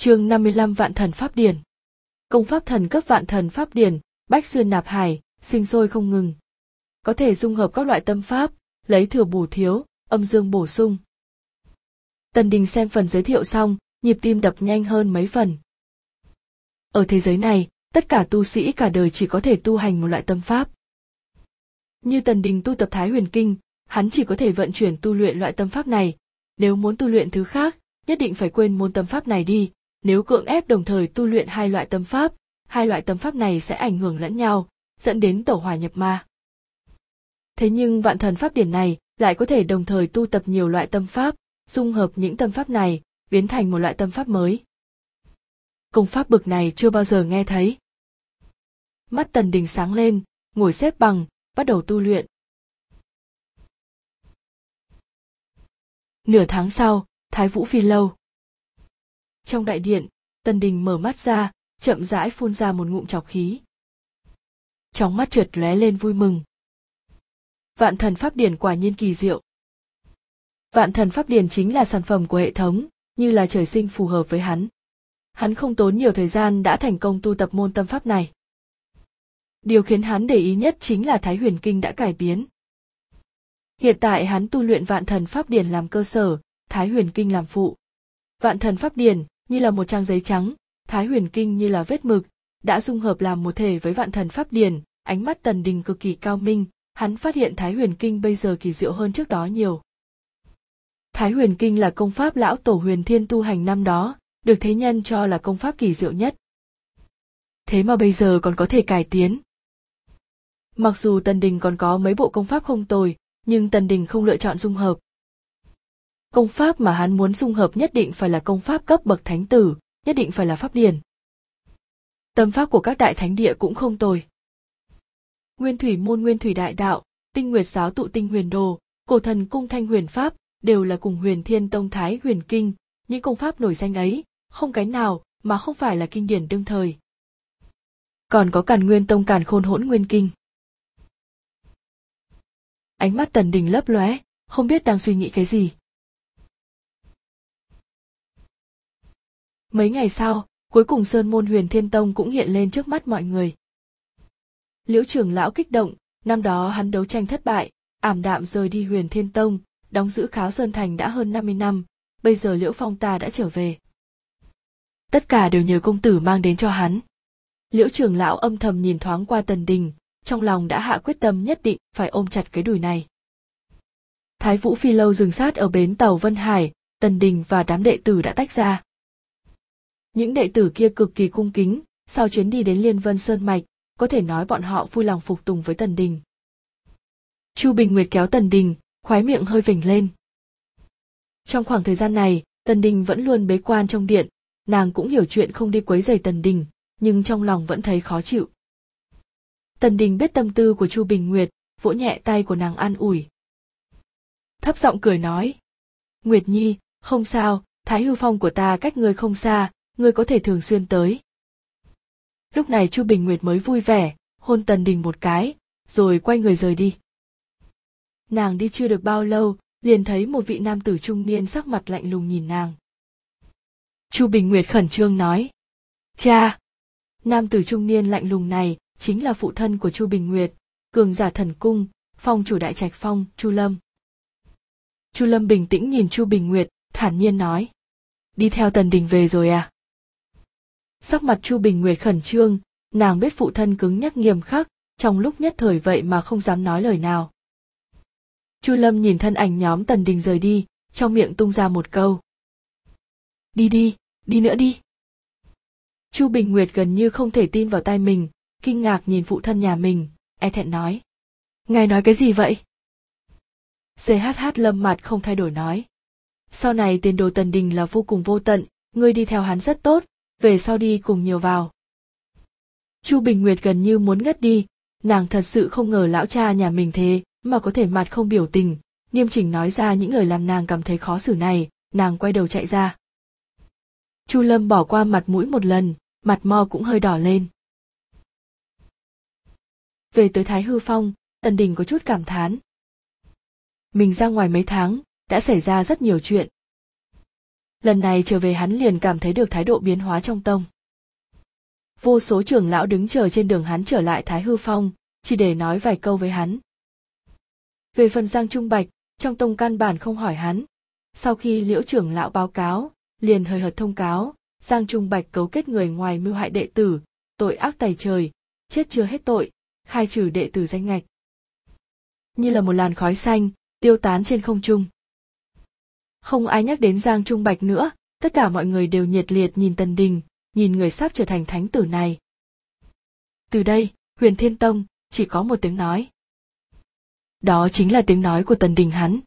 chương 55 vạn thần pháp điển. Công pháp thần cấp vạn thần pháp điển, bách xuyên nạp hải, sinh sôi không ngừng. Có thể dung hợp các loại tâm pháp, lấy thừa bù thiếu, âm dương bổ sung. Tần Đình xem phần giới thiệu xong, nhịp tim đập nhanh hơn mấy phần. Ở thế giới này, tất cả tu sĩ cả đời chỉ có thể tu hành một loại tâm pháp. Như Tần Đình tu tập Thái Huyền Kinh, hắn chỉ có thể vận chuyển tu luyện loại tâm pháp này. Nếu muốn tu luyện thứ khác, nhất định phải quên môn tâm pháp này đi. Nếu cưỡng ép đồng thời tu luyện hai loại tâm pháp, hai loại tâm pháp này sẽ ảnh hưởng lẫn nhau, dẫn đến tổ hỏa nhập ma. Thế nhưng vạn thần pháp điển này lại có thể đồng thời tu tập nhiều loại tâm pháp, dung hợp những tâm pháp này, biến thành một loại tâm pháp mới. Công pháp bực này chưa bao giờ nghe thấy. Mắt tần đình sáng lên, ngồi xếp bằng, bắt đầu tu luyện. Nửa tháng sau, Thái Vũ Phi lâu. Trong đại điện, Tần Đình mở mắt ra, chậm rãi phun ra một ngụm trọc khí. Trong mắt trượt lóe lên vui mừng. Vạn thần pháp điển quả nhiên kỳ diệu. Vạn thần pháp điển chính là sản phẩm của hệ thống, như là trời sinh phù hợp với hắn. Hắn không tốn nhiều thời gian đã thành công tu tập môn tâm pháp này. Điều khiến hắn để ý nhất chính là Thái Huyền Kinh đã cải biến. Hiện tại hắn tu luyện vạn thần pháp điển làm cơ sở, Thái Huyền Kinh làm phụ. Vạn thần pháp điển như là một trang giấy trắng, Thái Huyền Kinh như là vết mực, đã dung hợp làm một thể với vạn thần pháp điển, ánh mắt Tần Đình cực kỳ cao minh, hắn phát hiện Thái Huyền Kinh bây giờ kỳ diệu hơn trước đó nhiều. Thái Huyền Kinh là công pháp lão tổ huyền thiên tu hành năm đó, được thế nhân cho là công pháp kỳ diệu nhất. Thế mà bây giờ còn có thể cải tiến. Mặc dù Tần Đình còn có mấy bộ công pháp không tồi, nhưng Tần Đình không lựa chọn dung hợp. Công pháp mà hắn muốn dung hợp nhất định phải là công pháp cấp bậc thánh tử, nhất định phải là pháp điển. Tâm pháp của các đại thánh địa cũng không tồi. Nguyên thủy môn nguyên thủy đại đạo, tinh nguyệt giáo tụ tinh huyền đồ, cổ thần cung thanh huyền pháp, đều là cùng huyền thiên tông thái huyền kinh, những công pháp nổi danh ấy, không cái nào mà không phải là kinh điển đương thời. Còn có càn nguyên tông càn khôn hỗn nguyên kinh. Ánh mắt tần đình lấp lóe, không biết đang suy nghĩ cái gì. Mấy ngày sau, cuối cùng Sơn Môn Huyền Thiên Tông cũng hiện lên trước mắt mọi người. Liễu trưởng lão kích động, năm đó hắn đấu tranh thất bại, ảm đạm rời đi Huyền Thiên Tông, đóng giữ Kháo Sơn Thành đã hơn 50 năm, bây giờ Liễu Phong ta đã trở về. Tất cả đều nhờ công tử mang đến cho hắn. Liễu trưởng lão âm thầm nhìn thoáng qua Tần Đình, trong lòng đã hạ quyết tâm nhất định phải ôm chặt cái đùi này. Thái Vũ Phi lâu dừng sát ở bến tàu Vân Hải, Tần Đình và đám đệ tử đã tách ra. Những đệ tử kia cực kỳ cung kính, sau chuyến đi đến Liên Vân Sơn Mạch, có thể nói bọn họ vui lòng phục tùng với Tần Đình. Chu Bình Nguyệt kéo Tần Đình, khoái miệng hơi vểnh lên. Trong khoảng thời gian này, Tần Đình vẫn luôn bế quan trong điện, nàng cũng hiểu chuyện không đi quấy rầy Tần Đình, nhưng trong lòng vẫn thấy khó chịu. Tần Đình biết tâm tư của Chu Bình Nguyệt, vỗ nhẹ tay của nàng an ủi. Thấp giọng cười nói. Nguyệt Nhi, không sao, Thái Hư Phong của ta cách ngươi không xa, ngươi có thể thường xuyên tới. Lúc này Chu Bình Nguyệt mới vui vẻ, hôn Tần Đình một cái, rồi quay người rời đi. Nàng đi chưa được bao lâu, liền thấy một vị nam tử trung niên sắc mặt lạnh lùng nhìn nàng. Chu Bình Nguyệt khẩn trương nói. Cha! Nam tử trung niên lạnh lùng này chính là phụ thân của Chu Bình Nguyệt, cường giả thần cung, phong chủ đại trạch phong, Chu Lâm. Chu Lâm bình tĩnh nhìn Chu Bình Nguyệt, thản nhiên nói. Đi theo Tần Đình về rồi à? Sắc mặt Chu Bình Nguyệt khẩn trương, nàng biết phụ thân cứng nhắc nghiêm khắc, trong lúc nhất thời vậy mà không dám nói lời nào. Chu Lâm nhìn thân ảnh nhóm Tần Đình rời đi, trong miệng tung ra một câu. Đi đi, đi nữa đi. Chu Bình Nguyệt gần như không thể tin vào tai mình, kinh ngạc nhìn phụ thân nhà mình, e thẹn nói. Ngài nói cái gì vậy? CHH lâm mặt không thay đổi nói. Sau này tiền đồ tần đình là vô cùng vô tận, ngươi đi theo hắn rất tốt, về sau đi cùng nhiều vào. Chu Bình Nguyệt gần như muốn ngất đi, nàng thật sự không ngờ lão cha nhà mình thế, mà có thể mặt không biểu tình, nghiêm chỉnh nói ra những lời làm nàng cảm thấy khó xử này, nàng quay đầu chạy ra. Chu Lâm bỏ qua mặt mũi một lần, mặt mo cũng hơi đỏ lên. Về tới Thái Hư Phong, Tần Đình có chút cảm thán. Mình ra ngoài mấy tháng, đã xảy ra rất nhiều chuyện lần này trở về hắn liền cảm thấy được thái độ biến hóa trong tông. Vô số trưởng lão đứng chờ trên đường hắn trở lại thái hư phong, chỉ để nói vài câu với hắn. Về phần giang trung bạch, trong tông căn bản không hỏi hắn. Sau khi liễu trưởng lão báo cáo, liền hơi hợt thông cáo, giang trung bạch cấu kết người ngoài mưu hại đệ tử, tội ác tày trời, chết chưa hết tội, khai trừ đệ tử danh ngạch. Như là một làn khói xanh, tiêu tán trên không trung không ai nhắc đến giang trung bạch nữa, tất cả mọi người đều nhiệt liệt nhìn tần đình, nhìn người sắp trở thành thánh tử này. Từ đây, huyền thiên tông chỉ có một tiếng nói. Đó chính là tiếng nói của tần đình hắn.